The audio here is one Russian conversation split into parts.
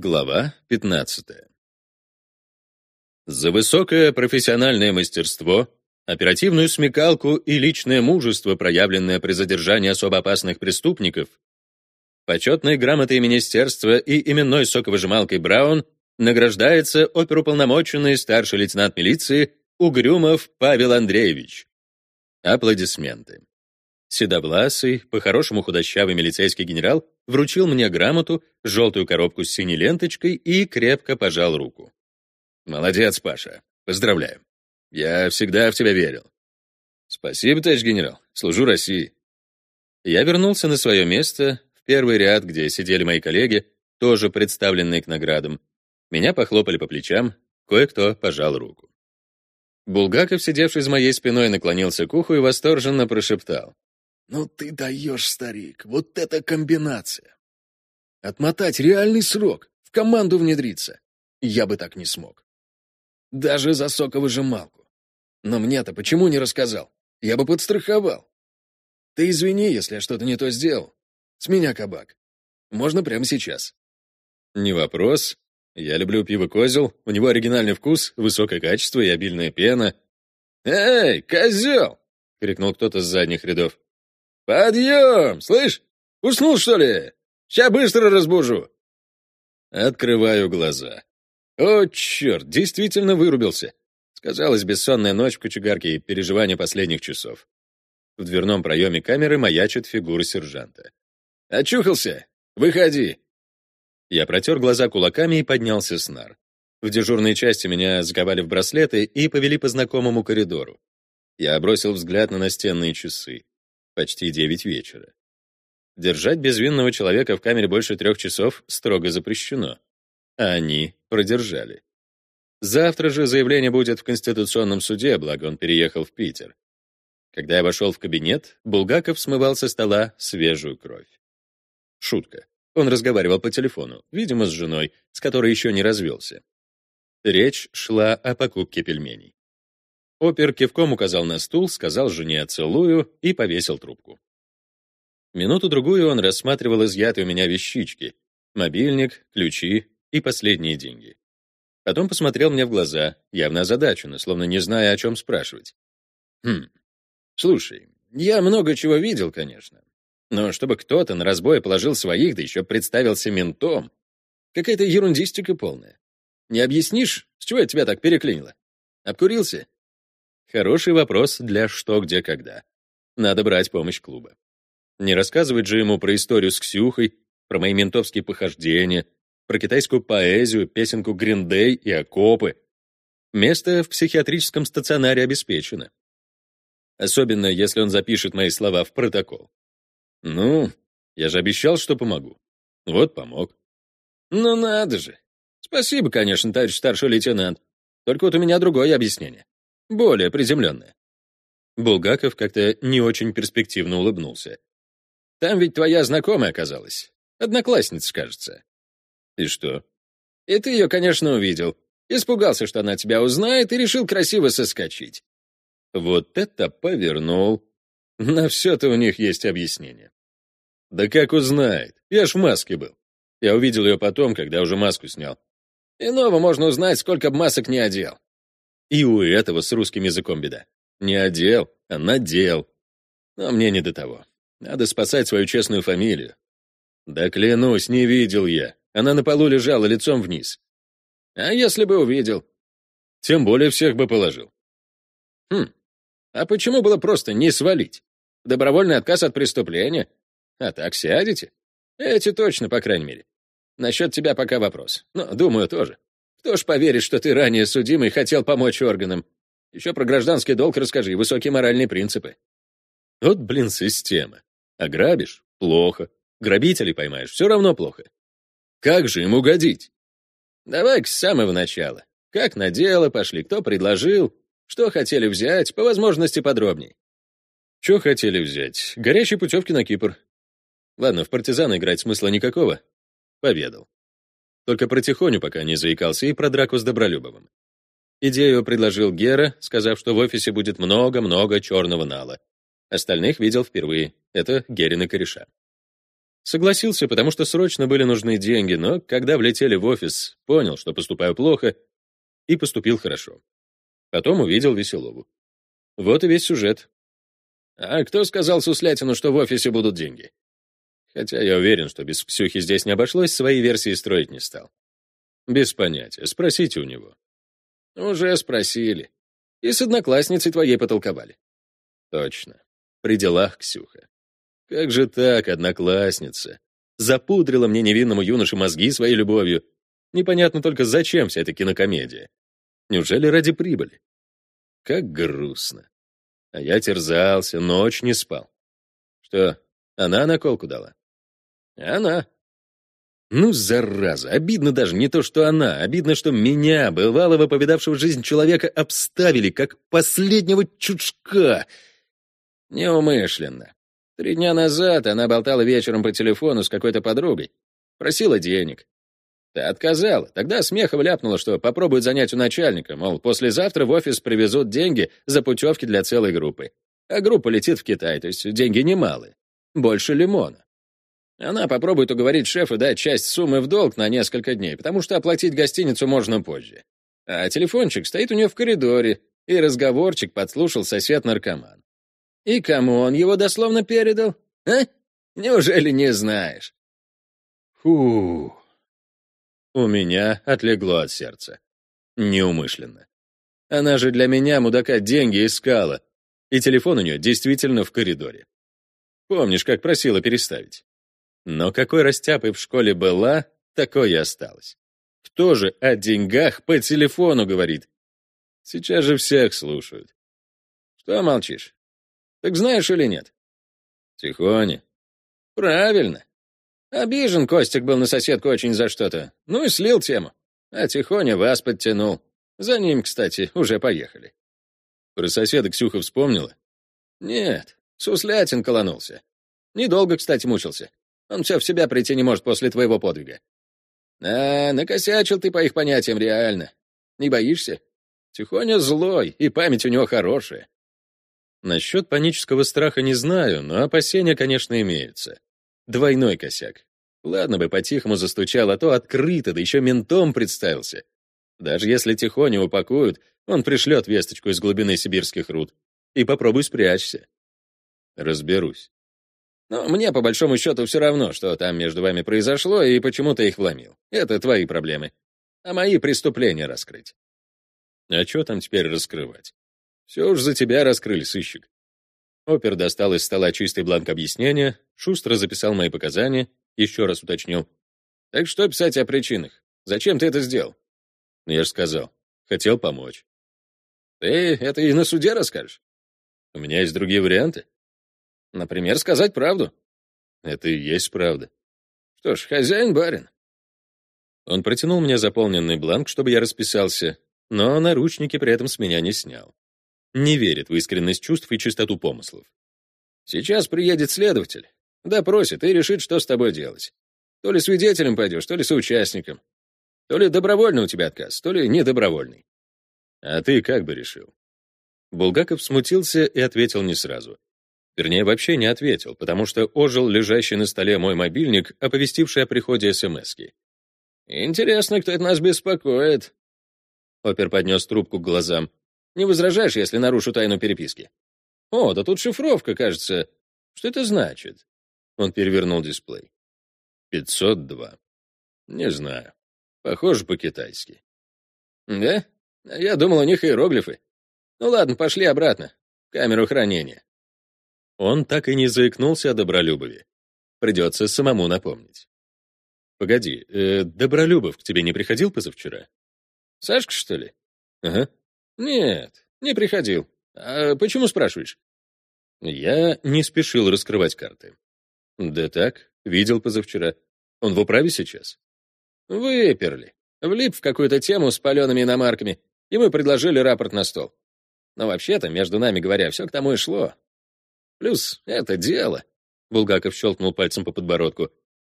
Глава 15. За высокое профессиональное мастерство, оперативную смекалку и личное мужество, проявленное при задержании особо опасных преступников, почетной грамотой министерства и именной соковыжималкой Браун награждается оперуполномоченный старший лейтенант милиции Угрюмов Павел Андреевич. Аплодисменты. Седовласый, по-хорошему худощавый милицейский генерал вручил мне грамоту, желтую коробку с синей ленточкой и крепко пожал руку. «Молодец, Паша. Поздравляю. Я всегда в тебя верил». «Спасибо, товарищ генерал. Служу России». Я вернулся на свое место, в первый ряд, где сидели мои коллеги, тоже представленные к наградам. Меня похлопали по плечам, кое-кто пожал руку. Булгаков, сидевший за моей спиной, наклонился к уху и восторженно прошептал. Ну ты даешь, старик, вот это комбинация. Отмотать реальный срок, в команду внедриться. Я бы так не смог. Даже за соковыжималку. Но мне-то почему не рассказал? Я бы подстраховал. Ты извини, если я что-то не то сделал. С меня кабак. Можно прямо сейчас. Не вопрос. Я люблю пиво «Козел», у него оригинальный вкус, высокое качество и обильная пена. «Эй, козел!» — крикнул кто-то с задних рядов. «Подъем! Слышь, уснул, что ли? Сейчас быстро разбужу!» Открываю глаза. О, черт, действительно вырубился. Сказалась бессонная ночь в кочегарке и переживания последних часов. В дверном проеме камеры маячит фигура сержанта. «Очухался? Выходи!» Я протер глаза кулаками и поднялся с нар. В дежурной части меня заковали в браслеты и повели по знакомому коридору. Я бросил взгляд на настенные часы почти 9 вечера. Держать безвинного человека в камере больше трех часов строго запрещено. А они продержали. Завтра же заявление будет в Конституционном суде, благо он переехал в Питер. Когда я вошел в кабинет, Булгаков смывал со стола свежую кровь. Шутка. Он разговаривал по телефону, видимо, с женой, с которой еще не развелся. Речь шла о покупке пельменей. Опер кивком указал на стул, сказал жене «целую» и повесил трубку. Минуту-другую он рассматривал изъятые у меня вещички — мобильник, ключи и последние деньги. Потом посмотрел мне в глаза, явно озадаченно, словно не зная, о чем спрашивать. «Хм, слушай, я много чего видел, конечно. Но чтобы кто-то на разбой положил своих, да еще представился ментом, какая-то ерундистика полная. Не объяснишь, с чего я тебя так переклинило? Обкурился? Хороший вопрос для что, где, когда. Надо брать помощь клуба. Не рассказывать же ему про историю с Ксюхой, про мои ментовские похождения, про китайскую поэзию, песенку Гриндей и окопы. Место в психиатрическом стационаре обеспечено. Особенно, если он запишет мои слова в протокол. Ну, я же обещал, что помогу. Вот помог. Ну надо же. Спасибо, конечно, товарищ старший лейтенант. Только вот у меня другое объяснение. Более приземленная. Булгаков как-то не очень перспективно улыбнулся. Там ведь твоя знакомая оказалась. Одноклассница, кажется. И что? И ты ее, конечно, увидел. Испугался, что она тебя узнает, и решил красиво соскочить. Вот это повернул. На все-то у них есть объяснение. Да как узнает? Я ж в маске был. Я увидел ее потом, когда уже маску снял. Иного можно узнать, сколько б масок не одел. И у этого с русским языком беда. Не одел, а надел. Но мне не до того. Надо спасать свою честную фамилию. Да клянусь, не видел я. Она на полу лежала лицом вниз. А если бы увидел? Тем более всех бы положил. Хм, а почему было просто не свалить? Добровольный отказ от преступления? А так сядете? Эти точно, по крайней мере. Насчет тебя пока вопрос. Но, думаю, тоже. Кто ж поверит, что ты ранее судимый хотел помочь органам? Еще про гражданский долг расскажи, высокие моральные принципы. Вот, блин, система. Ограбишь — плохо. Грабителей поймаешь — все равно плохо. Как же им угодить? Давай-ка с самого начала. Как на дело пошли, кто предложил, что хотели взять, по возможности подробней. Что хотели взять? Горячие путевки на Кипр. Ладно, в партизана играть смысла никакого. Поведал. Только про Тихоню пока не заикался и про драку с Добролюбовым. Идею предложил Гера, сказав, что в офисе будет много-много черного нала. Остальных видел впервые. Это Герин и кореша. Согласился, потому что срочно были нужны деньги, но когда влетели в офис, понял, что поступаю плохо, и поступил хорошо. Потом увидел Веселову. Вот и весь сюжет. А кто сказал Суслятину, что в офисе будут деньги? Хотя я уверен, что без Ксюхи здесь не обошлось, свои версии строить не стал. Без понятия. Спросите у него. Уже спросили. И с одноклассницей твоей потолковали. Точно. При делах Ксюха. Как же так, одноклассница? Запудрила мне невинному юноше мозги своей любовью. Непонятно только, зачем вся эта кинокомедия. Неужели ради прибыли? Как грустно. А я терзался, ночь не спал. Что, она наколку дала? Она. Ну, зараза, обидно даже не то, что она, обидно, что меня, бывалого повидавшего жизнь человека, обставили как последнего чучка. Неумышленно. Три дня назад она болтала вечером по телефону с какой-то подругой. Просила денег. Та отказала. Тогда смехом ляпнула, что попробует занять у начальника, мол, послезавтра в офис привезут деньги за путевки для целой группы. А группа летит в Китай, то есть деньги немалые. Больше лимона. Она попробует уговорить шефа дать часть суммы в долг на несколько дней, потому что оплатить гостиницу можно позже. А телефончик стоит у нее в коридоре, и разговорчик подслушал сосед-наркоман. И кому он его дословно передал? А? Неужели не знаешь? Фу. У меня отлегло от сердца. Неумышленно. Она же для меня, мудака, деньги искала. И телефон у нее действительно в коридоре. Помнишь, как просила переставить? Но какой растяпой в школе была, такой и осталась. Кто же о деньгах по телефону говорит? Сейчас же всех слушают. Что молчишь? Так знаешь или нет? Тихоня. Правильно. Обижен Костик был на соседку очень за что-то. Ну и слил тему. А Тихоня вас подтянул. За ним, кстати, уже поехали. Про соседа Ксюха вспомнила? Нет, Суслятин колонулся. Недолго, кстати, мучился. Он все в себя прийти не может после твоего подвига. А, накосячил ты по их понятиям реально. Не боишься? Тихоня злой, и память у него хорошая. Насчет панического страха не знаю, но опасения, конечно, имеются. Двойной косяк. Ладно бы по-тихому застучал, а то открыто, да еще ментом представился. Даже если тихоню упакуют, он пришлет весточку из глубины сибирских руд. И попробуй спрячься. Разберусь. Но мне, по большому счету, все равно, что там между вами произошло и почему ты их вломил. Это твои проблемы. А мои преступления раскрыть. А что там теперь раскрывать? Все уж за тебя раскрыли, сыщик. Опер достал из стола чистый бланк объяснения, шустро записал мои показания, еще раз уточнил. Так что писать о причинах? Зачем ты это сделал? Ну, я же сказал. Хотел помочь. Ты это и на суде расскажешь? У меня есть другие варианты. Например, сказать правду. Это и есть правда. Что ж, хозяин барин. Он протянул мне заполненный бланк, чтобы я расписался, но наручники при этом с меня не снял не верит в искренность чувств и чистоту помыслов. Сейчас приедет следователь, допросит и решит, что с тобой делать. То ли свидетелем пойдешь, то ли соучастником. То ли добровольный у тебя отказ, то ли недобровольный. А ты как бы решил? Булгаков смутился и ответил не сразу. Вернее, вообще не ответил, потому что ожил лежащий на столе мой мобильник, оповестивший о приходе СМСки. «Интересно, кто это нас беспокоит?» Опер поднес трубку к глазам. Не возражаешь, если нарушу тайну переписки? О, да тут шифровка, кажется. Что это значит? Он перевернул дисплей. 502. Не знаю. Похоже по-китайски. Да? Я думал, у них иероглифы. Ну ладно, пошли обратно. В камеру хранения. Он так и не заикнулся о Добролюбове. Придется самому напомнить. Погоди, э, Добролюбов к тебе не приходил позавчера? Сашка, что ли? Ага. «Нет, не приходил. А почему спрашиваешь?» Я не спешил раскрывать карты. «Да так, видел позавчера. Он в управе сейчас?» «Выперли. Влип в какую-то тему с палеными иномарками, и мы предложили рапорт на стол. Но вообще-то, между нами говоря, все к тому и шло. Плюс это дело». Булгаков щелкнул пальцем по подбородку.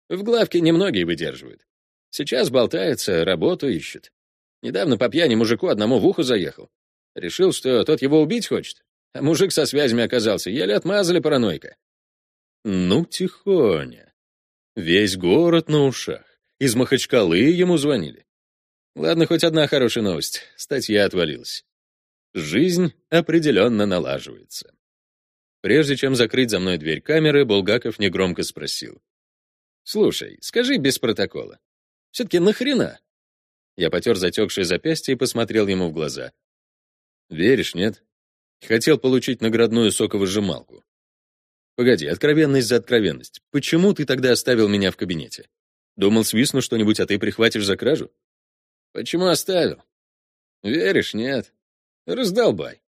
«В главке немногие выдерживают. Сейчас болтается, работу ищет. Недавно по пьяни мужику одному в ухо заехал. Решил, что тот его убить хочет. А мужик со связями оказался, еле отмазали паранойка. Ну, тихоня. Весь город на ушах. Из Махачкалы ему звонили. Ладно, хоть одна хорошая новость. Статья отвалилась. Жизнь определенно налаживается. Прежде чем закрыть за мной дверь камеры, Булгаков негромко спросил. «Слушай, скажи без протокола. Все-таки нахрена?» Я потер затекшее запястье и посмотрел ему в глаза. «Веришь, нет? Хотел получить наградную соковыжималку. Погоди, откровенность за откровенность. Почему ты тогда оставил меня в кабинете? Думал, свистну что-нибудь, а ты прихватишь за кражу? Почему оставил? Веришь, нет? Раздолбай.